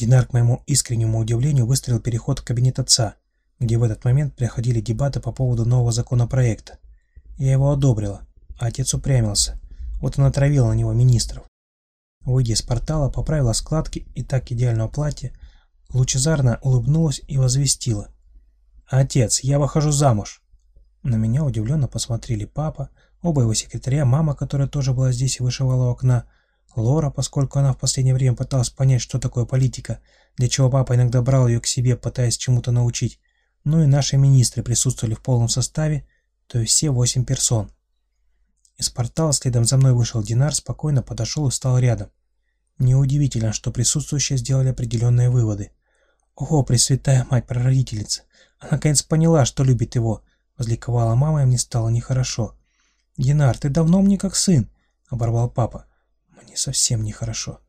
Динар, к моему искреннему удивлению, выстроил переход в кабинет отца, где в этот момент проходили дебаты по поводу нового законопроекта. Я его одобрила, а отец упрямился. Вот он отравил на него министров. Выйдя из портала, поправила складки и так идеального платья, лучезарно улыбнулась и возвестила. «Отец, я выхожу замуж!» На меня удивленно посмотрели папа, оба его секретаря, мама, которая тоже была здесь и вышивала у окна, Лора, поскольку она в последнее время пыталась понять, что такое политика, для чего папа иногда брал ее к себе, пытаясь чему-то научить, ну и наши министры присутствовали в полном составе, то есть все восемь персон. Из портала следом за мной вышел Динар, спокойно подошел и встал рядом. Неудивительно, что присутствующие сделали определенные выводы. «О, Пресвятая Мать-Прародительница! Она наконец поняла, что любит его!» — возликовала мама, и мне стало нехорошо. «Динар, ты давно мне как сын!» — оборвал папа. «Мне совсем нехорошо».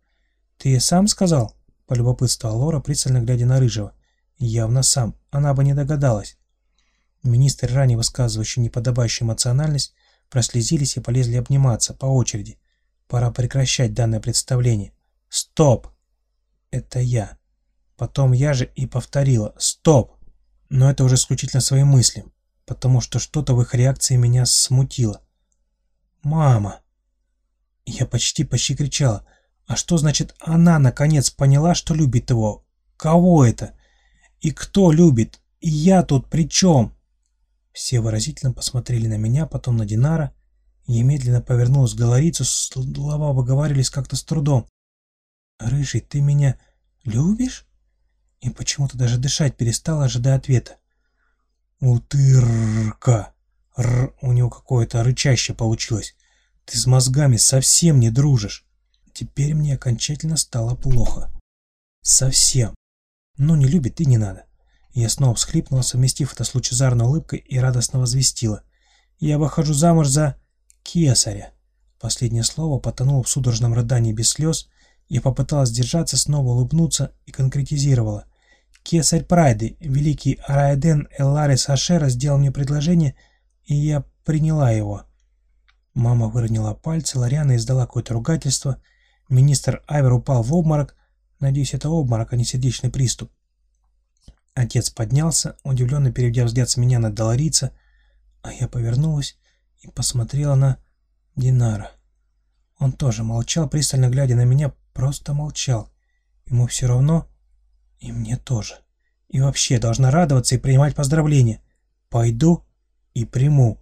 «Ты сам сказал?» — полюбопытствовала Лора, пристально глядя на Рыжего. «Явно сам. Она бы не догадалась». Министр, ранее высказывающий неподобающую эмоциональность, прослезились и полезли обниматься по очереди. Пора прекращать данное представление. «Стоп!» «Это я». Потом я же и повторила «Стоп!» Но это уже исключительно своим мыслям, потому что что-то в их реакции меня смутило. «Мама!» Я почти-почти кричала. А что значит она наконец поняла, что любит его? Кого это? И кто любит? И я тут при чем? Все выразительно посмотрели на меня, потом на Динара. Я медленно повернулась к Галарицу, слова выговаривались как-то с трудом. «Рыжий, ты меня любишь?» И почему-то даже дышать перестал, ожидая ответа. «Утырка!» Р у него какое-то рычаще получилось. «Ты с мозгами совсем не дружишь!» Теперь мне окончательно стало плохо. Совсем. Ну, не любит и не надо. Я снова всхлипнула, совместив это с лучезарной улыбкой и радостно возвестила. «Я выхожу замуж за кесаря». Последнее слово потонуло в судорожном рыдании без слез, я попыталась держаться, снова улыбнуться и конкретизировала. Кесарь Прайды, великий Араэден Элларис Ашера сделал мне предложение, и я приняла его. Мама выронила пальцы, Лариана издала какое-то ругательство, министр Айвер упал в обморок, надеюсь, это обморок, а не сердечный приступ. Отец поднялся, удивленно переведя взгляд с меня на Долорица, а я повернулась и посмотрела на Динара. Он тоже молчал, пристально глядя на меня, Просто молчал. Ему все равно, и мне тоже. И вообще должна радоваться и принимать поздравления. Пойду и приму.